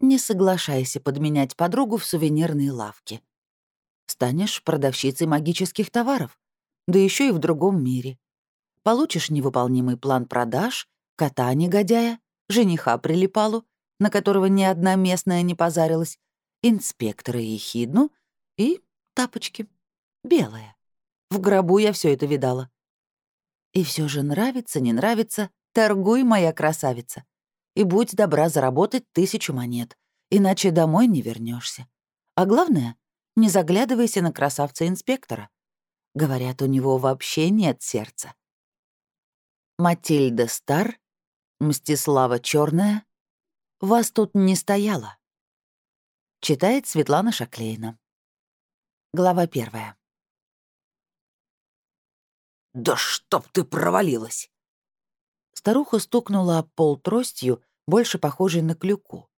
Не соглашайся подменять подругу в сувенирные лавки. Станешь продавщицей магических товаров, да еще и в другом мире. Получишь невыполнимый план продаж, кота негодяя, жениха прилипалу, на которого ни одна местная не позарилась, инспектора ехидну и тапочки. Белая. В гробу я все это видала. И все же нравится, не нравится, торгуй, моя красавица. И будь добра заработать тысячу монет, иначе домой не вернешься. А главное, не заглядывайся на красавца-инспектора. Говорят, у него вообще нет сердца. Матильда Стар, Мстислава Черная, вас тут не стояло. Читает Светлана Шаклейна. Глава первая. «Да чтоб ты провалилась!» Старуха стукнула об пол тростью, больше похожей на клюку.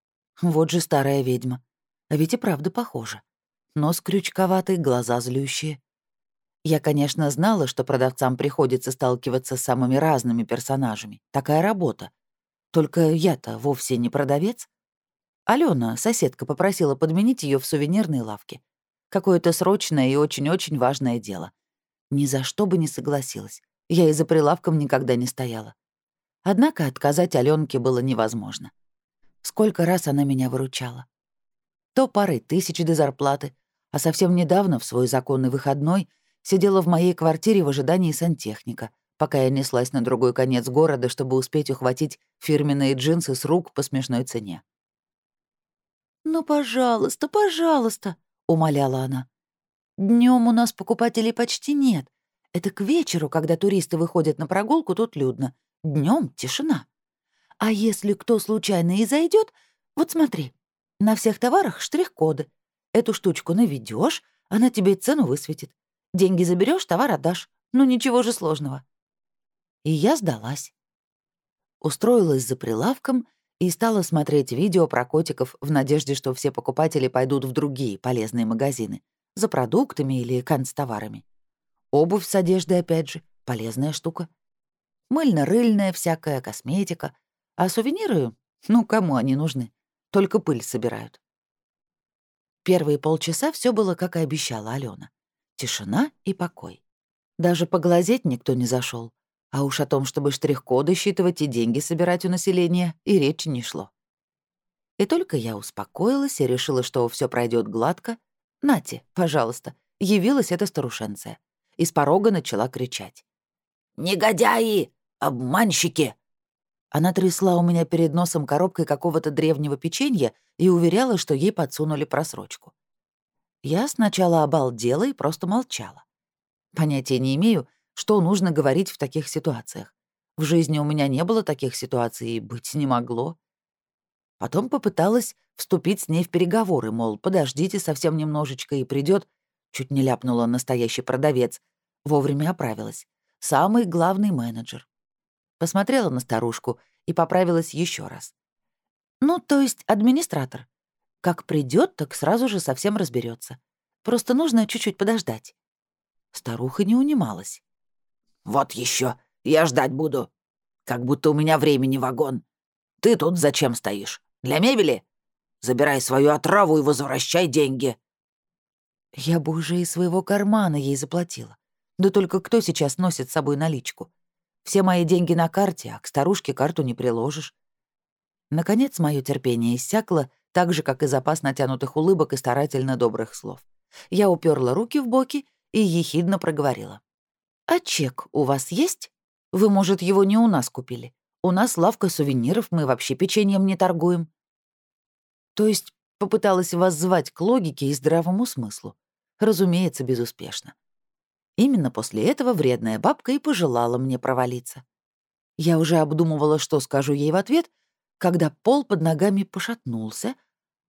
Вот же старая ведьма. А ведь и правда похожа. Нос крючковатый, глаза злющие. Я, конечно, знала, что продавцам приходится сталкиваться с самыми разными персонажами. Такая работа. Только я-то вовсе не продавец. Алена, соседка, попросила подменить ее в сувенирной лавке. Какое-то срочное и очень-очень важное дело. Ни за что бы не согласилась. Я и за прилавком никогда не стояла. Однако отказать Аленке было невозможно. Сколько раз она меня выручала. То пары тысяч до зарплаты, а совсем недавно, в свой законный выходной, сидела в моей квартире в ожидании сантехника, пока я неслась на другой конец города, чтобы успеть ухватить фирменные джинсы с рук по смешной цене. «Ну, пожалуйста, пожалуйста», умоляла она. Днем у нас покупателей почти нет. Это к вечеру, когда туристы выходят на прогулку, тут людно. Днем тишина. А если кто случайно и зайдет, вот смотри, на всех товарах штрих-коды. Эту штучку наведешь, она тебе цену высветит. Деньги заберешь, товар отдашь. Ну ничего же сложного. И я сдалась. Устроилась за прилавком и стала смотреть видео про котиков в надежде, что все покупатели пойдут в другие полезные магазины за продуктами или канцтоварами. Обувь с одеждой, опять же, полезная штука. Мыльно-рыльная всякая, косметика. А сувениры, ну, кому они нужны? Только пыль собирают. Первые полчаса все было, как и обещала Алена. Тишина и покой. Даже поглазеть никто не зашел. А уж о том, чтобы штрих-коды считывать и деньги собирать у населения, и речи не шло. И только я успокоилась и решила, что все пройдет гладко. Нате, пожалуйста, явилась эта старушенция. И с порога начала кричать. «Негодяи! Обманщики!» Она трясла у меня перед носом коробкой какого-то древнего печенья и уверяла, что ей подсунули просрочку. Я сначала обалдела и просто молчала. Понятия не имею, что нужно говорить в таких ситуациях. В жизни у меня не было таких ситуаций и быть не могло. Потом попыталась вступить с ней в переговоры, мол, подождите совсем немножечко и придет. Чуть не ляпнула настоящий продавец. Вовремя оправилась. Самый главный менеджер. Посмотрела на старушку и поправилась еще раз. Ну, то есть администратор. Как придет, так сразу же совсем разберется. Просто нужно чуть-чуть подождать. Старуха не унималась. Вот еще, я ждать буду. Как будто у меня времени вагон. Ты тут зачем стоишь? Для мебели? Забирай свою отраву и возвращай деньги». Я бы уже из своего кармана ей заплатила. Да только кто сейчас носит с собой наличку? Все мои деньги на карте, а к старушке карту не приложишь. Наконец, мое терпение иссякло, так же, как и запас натянутых улыбок и старательно добрых слов. Я уперла руки в боки и ехидно проговорила. «А чек у вас есть? Вы, может, его не у нас купили? У нас лавка сувениров, мы вообще печеньем не торгуем». То есть попыталась вас звать к логике и здравому смыслу. Разумеется, безуспешно. Именно после этого вредная бабка и пожелала мне провалиться. Я уже обдумывала, что скажу ей в ответ, когда пол под ногами пошатнулся,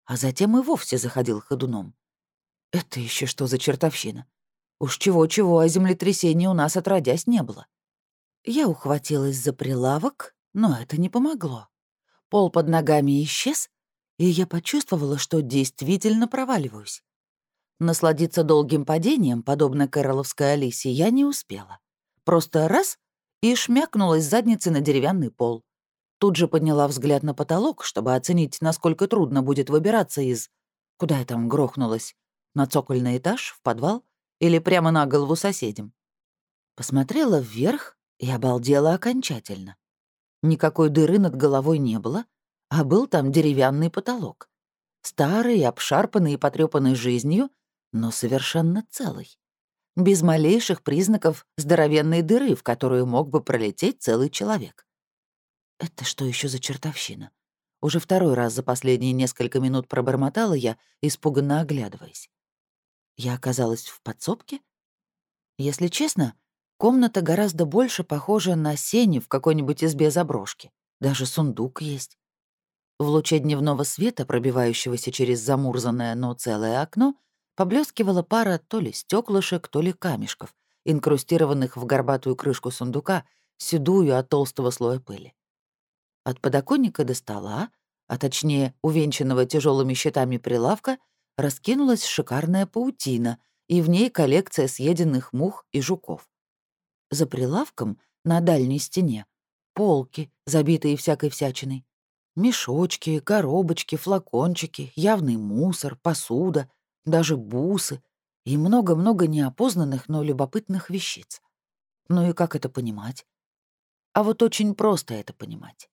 а затем и вовсе заходил ходуном. Это еще что за чертовщина? Уж чего-чего, а землетрясения у нас отродясь не было. Я ухватилась за прилавок, но это не помогло. Пол под ногами исчез, и я почувствовала, что действительно проваливаюсь. Насладиться долгим падением, подобно Кэроловской Алисе, я не успела. Просто раз — и шмякнулась задницей на деревянный пол. Тут же подняла взгляд на потолок, чтобы оценить, насколько трудно будет выбираться из... Куда я там грохнулась? На цокольный этаж, в подвал или прямо на голову соседям? Посмотрела вверх и обалдела окончательно. Никакой дыры над головой не было, а был там деревянный потолок. Старый, обшарпанный и потрепанный жизнью, но совершенно целый. Без малейших признаков здоровенной дыры, в которую мог бы пролететь целый человек. Это что еще за чертовщина? Уже второй раз за последние несколько минут пробормотала я, испуганно оглядываясь. Я оказалась в подсобке? Если честно, комната гораздо больше похожа на сени в какой-нибудь избе заброшки. Даже сундук есть. В луче дневного света, пробивающегося через замурзанное, но целое окно, поблескивала пара то ли стеклышек, то ли камешков, инкрустированных в горбатую крышку сундука, седую от толстого слоя пыли. От подоконника до стола, а точнее увенчанного тяжелыми щитами прилавка, раскинулась шикарная паутина, и в ней коллекция съеденных мух и жуков. За прилавком, на дальней стене, полки, забитые всякой всячиной. Мешочки, коробочки, флакончики, явный мусор, посуда, даже бусы и много-много неопознанных, но любопытных вещиц. Ну и как это понимать? А вот очень просто это понимать.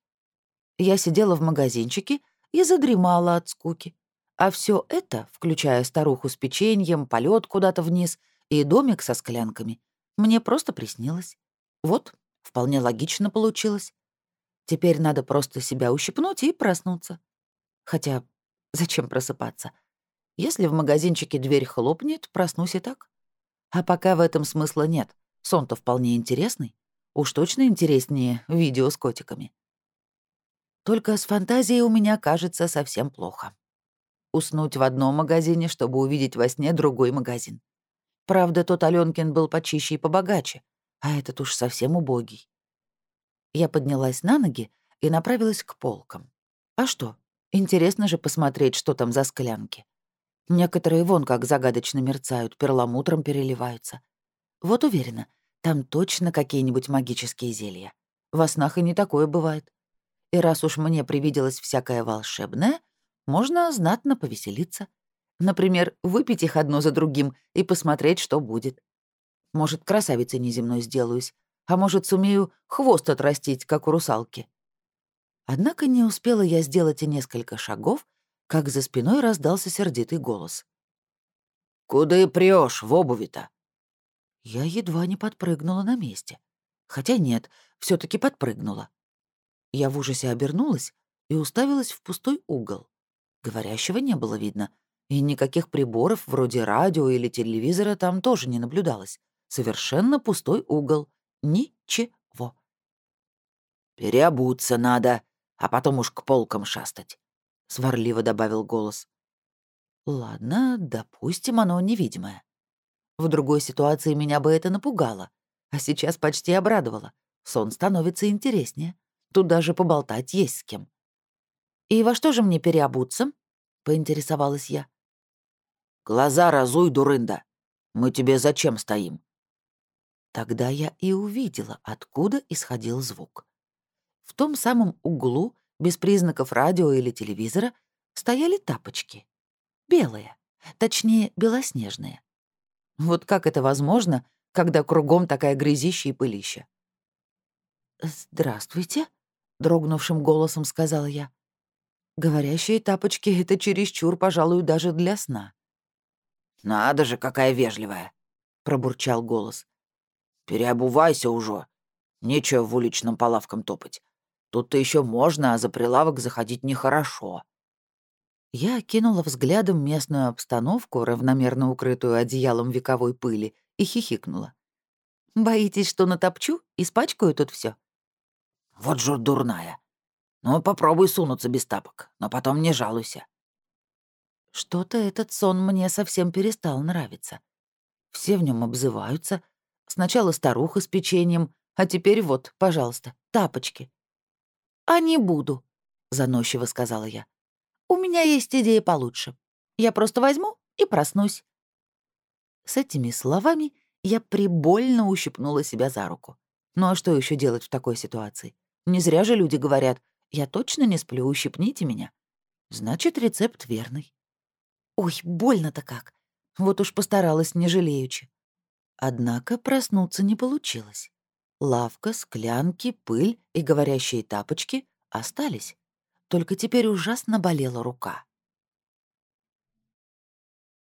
Я сидела в магазинчике и задремала от скуки. А все это, включая старуху с печеньем, полет куда-то вниз и домик со склянками, мне просто приснилось. Вот, вполне логично получилось. Теперь надо просто себя ущипнуть и проснуться. Хотя, зачем просыпаться? Если в магазинчике дверь хлопнет, проснусь и так. А пока в этом смысла нет. Сон-то вполне интересный. Уж точно интереснее видео с котиками. Только с фантазией у меня кажется совсем плохо уснуть в одном магазине, чтобы увидеть во сне другой магазин. Правда, тот Алёнкин был почище и побогаче, а этот уж совсем убогий. Я поднялась на ноги и направилась к полкам. А что? Интересно же посмотреть, что там за склянки. Некоторые вон как загадочно мерцают, перламутром переливаются. Вот уверена, там точно какие-нибудь магические зелья. Во снах и не такое бывает. И раз уж мне привиделось всякое волшебное, можно знатно повеселиться. Например, выпить их одно за другим и посмотреть, что будет. Может, красавицей неземной сделаюсь, а может, сумею хвост отрастить, как у русалки. Однако не успела я сделать и несколько шагов, как за спиной раздался сердитый голос. «Куда и прешь в обуви-то?» Я едва не подпрыгнула на месте. Хотя нет, все таки подпрыгнула. Я в ужасе обернулась и уставилась в пустой угол. Говорящего не было видно, и никаких приборов вроде радио или телевизора там тоже не наблюдалось. Совершенно пустой угол. Ничего. «Переобуться надо, а потом уж к полкам шастать», — сварливо добавил голос. «Ладно, допустим, оно невидимое. В другой ситуации меня бы это напугало, а сейчас почти обрадовало. Сон становится интереснее. Тут даже поболтать есть с кем. «И во что же мне переобуться?» — поинтересовалась я. «Глаза разуй, дурында. Мы тебе зачем стоим?» Тогда я и увидела, откуда исходил звук. В том самом углу, без признаков радио или телевизора, стояли тапочки. Белые, точнее, белоснежные. Вот как это возможно, когда кругом такая грязища и пылища? «Здравствуйте», — дрогнувшим голосом сказала я. Говорящие тапочки — это чересчур, пожалуй, даже для сна. «Надо же, какая вежливая!» — пробурчал голос. «Переобувайся уже. Нечего в уличном по лавкам топать. Тут-то еще можно, а за прилавок заходить нехорошо». Я кинула взглядом местную обстановку, равномерно укрытую одеялом вековой пыли, и хихикнула. «Боитесь, что натопчу? Испачкаю тут все? «Вот же дурная. Ну, попробуй сунуться без тапок, но потом не жалуйся. Что-то этот сон мне совсем перестал нравиться. Все в нем обзываются. Сначала старуха с печеньем, а теперь вот, пожалуйста, тапочки. «А не буду», — заносчиво сказала я. «У меня есть идея получше. Я просто возьму и проснусь». С этими словами я прибольно ущипнула себя за руку. Ну а что еще делать в такой ситуации? Не зря же люди говорят, Я точно не сплю, ущипните меня. Значит, рецепт верный. Ой, больно-то как. Вот уж постаралась, не жалеючи. Однако проснуться не получилось. Лавка, склянки, пыль и говорящие тапочки остались. Только теперь ужасно болела рука.